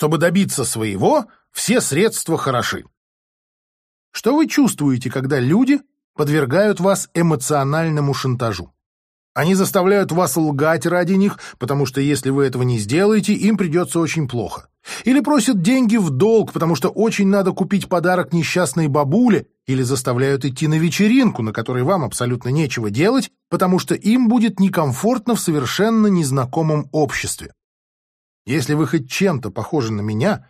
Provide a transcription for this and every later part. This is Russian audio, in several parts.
Чтобы добиться своего, все средства хороши. Что вы чувствуете, когда люди подвергают вас эмоциональному шантажу? Они заставляют вас лгать ради них, потому что если вы этого не сделаете, им придется очень плохо. Или просят деньги в долг, потому что очень надо купить подарок несчастной бабуле, или заставляют идти на вечеринку, на которой вам абсолютно нечего делать, потому что им будет некомфортно в совершенно незнакомом обществе. Если вы хоть чем-то похожи на меня,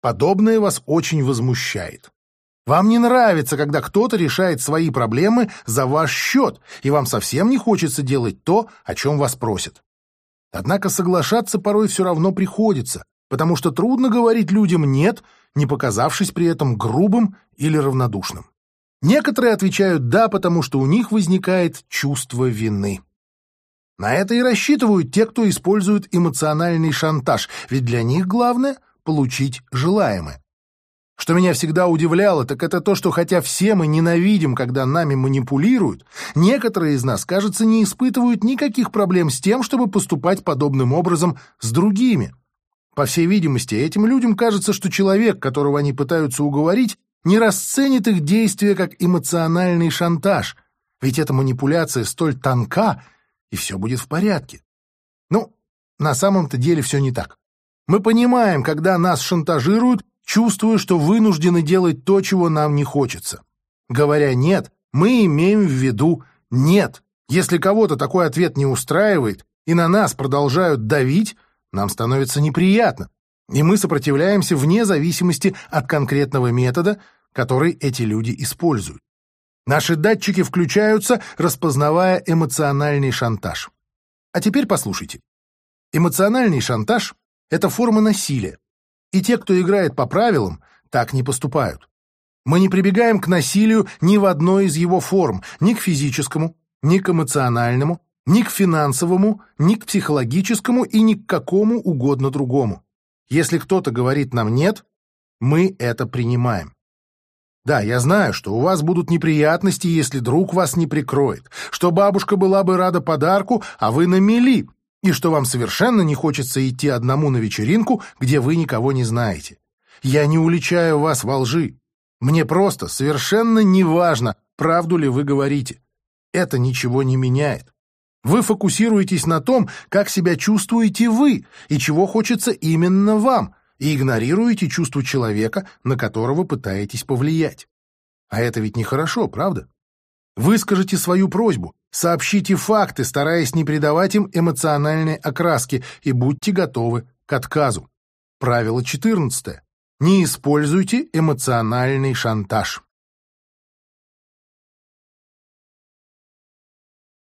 подобное вас очень возмущает. Вам не нравится, когда кто-то решает свои проблемы за ваш счет, и вам совсем не хочется делать то, о чем вас просят. Однако соглашаться порой все равно приходится, потому что трудно говорить людям «нет», не показавшись при этом грубым или равнодушным. Некоторые отвечают «да», потому что у них возникает чувство вины. На это и рассчитывают те, кто использует эмоциональный шантаж, ведь для них главное — получить желаемое. Что меня всегда удивляло, так это то, что хотя все мы ненавидим, когда нами манипулируют, некоторые из нас, кажется, не испытывают никаких проблем с тем, чтобы поступать подобным образом с другими. По всей видимости, этим людям кажется, что человек, которого они пытаются уговорить, не расценит их действия как эмоциональный шантаж, ведь эта манипуляция столь тонка, и все будет в порядке. Ну, на самом-то деле все не так. Мы понимаем, когда нас шантажируют, чувствуя, что вынуждены делать то, чего нам не хочется. Говоря «нет», мы имеем в виду «нет». Если кого-то такой ответ не устраивает, и на нас продолжают давить, нам становится неприятно, и мы сопротивляемся вне зависимости от конкретного метода, который эти люди используют. Наши датчики включаются, распознавая эмоциональный шантаж. А теперь послушайте. Эмоциональный шантаж — это форма насилия, и те, кто играет по правилам, так не поступают. Мы не прибегаем к насилию ни в одной из его форм, ни к физическому, ни к эмоциональному, ни к финансовому, ни к психологическому и ни к какому угодно другому. Если кто-то говорит нам «нет», мы это принимаем. Да, я знаю, что у вас будут неприятности, если друг вас не прикроет, что бабушка была бы рада подарку, а вы на мели, и что вам совершенно не хочется идти одному на вечеринку, где вы никого не знаете. Я не уличаю вас во лжи. Мне просто совершенно не важно, правду ли вы говорите. Это ничего не меняет. Вы фокусируетесь на том, как себя чувствуете вы и чего хочется именно вам, и игнорируете чувство человека, на которого пытаетесь повлиять. А это ведь нехорошо, правда? Выскажите свою просьбу, сообщите факты, стараясь не придавать им эмоциональной окраски, и будьте готовы к отказу. Правило 14. Не используйте эмоциональный шантаж.